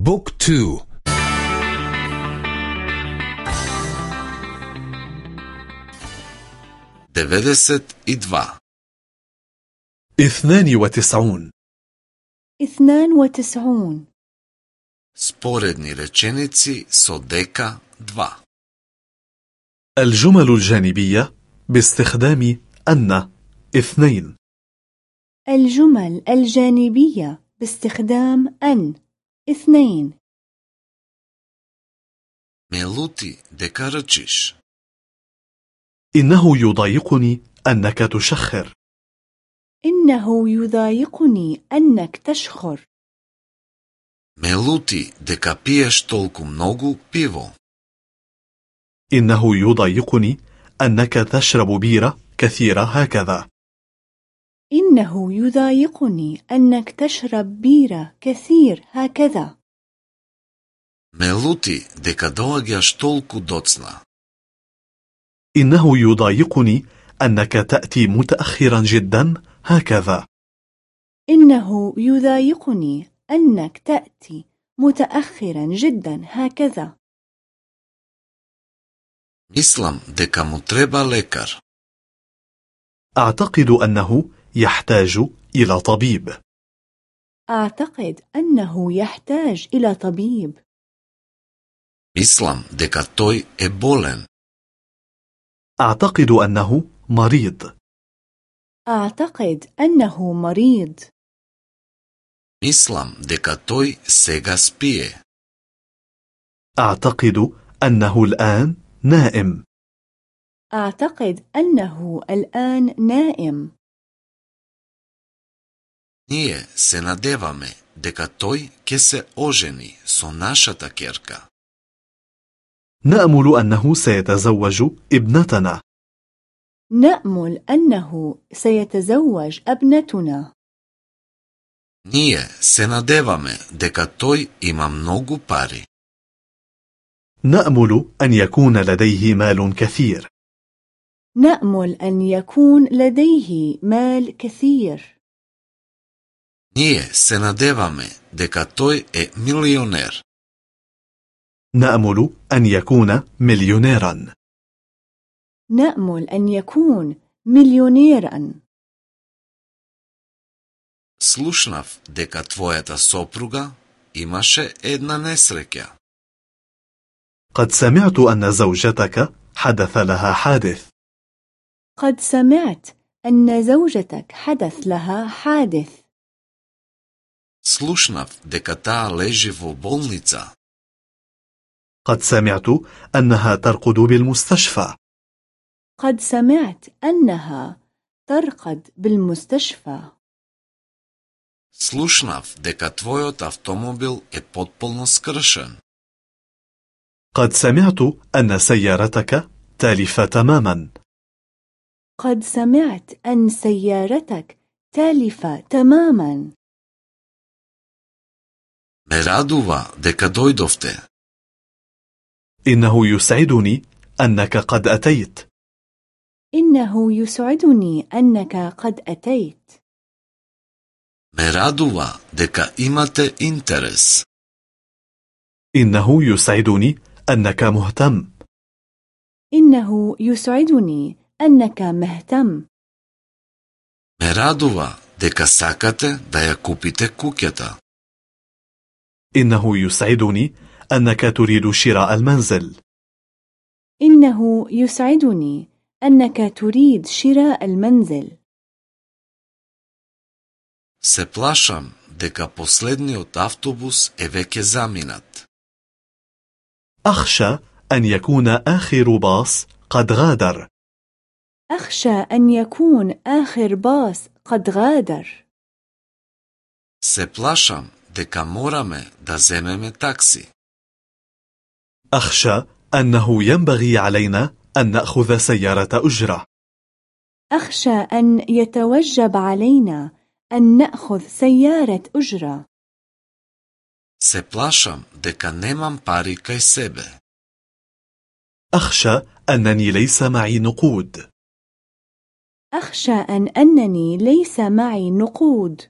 بوك تو دفدست إدوا اثنان وتسعون اثنان وتسعون Sporedni rečenici со дека 2. الجمل الجانبية باستخدام أن اثنين الجمل الجانبية باستخدام أن اثنين ميلوتي дека рчиш. إنه يضايقني أنك تشخر إنه يضايقني أنك تشخر ميلوتي дека пиеш толку многу пиво. إنه يضايقني أنك تشرب بيرة كثيرة هكذا إنه يضايقني أنك تشرب بيرة كثير هكذا Мелути дека доаѓаш толку доцна. إنه يضايقني أنك تأتي متأخرا جدا هكذا إنه يضايقني أنك تأتي متأخرا جدا هكذا Мислам дека му треба лекар. أعتقد أنه يحتاج إلى طبيب أعتقد أنه يحتاج إلى طبيب Mislim deka toj je bolen. أعتقد أنه مريض. أعتقد أنه مريض. Mislim deka toj sega spije. أعتقد أنه الآن نائم. أعتقد أنه الآن نائم. Ние се надеваме дека тој ќе се ожени со нашата керка. نأمل أنه سيتزوج ابنتنا نأمل أنه سيتزوج ابنتنا Ние се надеваме дека тој има многу пари. نأمل أن يكون لديه مال كثير نأمل أن يكون لديه مال كثير Ние се надеваме дека тој е милионер. نأمل أن يكون مليونيرا نأمل أن يكون مليونيرا Слушнав дека твојата сопруга имаше една несреќа. قد سمعت أن زوجتك حدث لها حادث قد سمعت أن زوجتك حدث لها حادث Слушнав дека таа лежи во болница. قد سمعت أنها ترقد بالمستشفى قد سمعت أنها ترقد بالمستشفى Слушнав дека твојот автомобил е потполно скршен. قد سمعت أن سيارتك تالفة تماما قد سمعت أن سيارتك تالفة تماما Ме радува дека дојдовте. إنه يسعدني أنك قد أتيت إنه يسعدني أنك قد أتيت Ме радува дека имате интерес. إنه يسعدني أنك مهتم إنه يسعدني أنك مهتم Ме радува дека сакате да ја купите куќата. إنه يسعدني أنك تريد شراء المنزل إنه يسعدني أنك تريد شراء المنزل Се плашам дека последниот автобус е веќе заминат. أخشى أن يكون آخر باص قد غادر أخشى أن يكون آخر باص قد غادر Се плашам дека мораме да земеме такси. أخشى أنه ينبغي علينا أن نأخذ سيارة أجرة أخشى أن يتوجب علينا أن نأخذ سيارة أجرة Се плашам дека немам пари кај себе. أخشى أنني ليس معي نقود أخشى أن أنني ليس معي نقود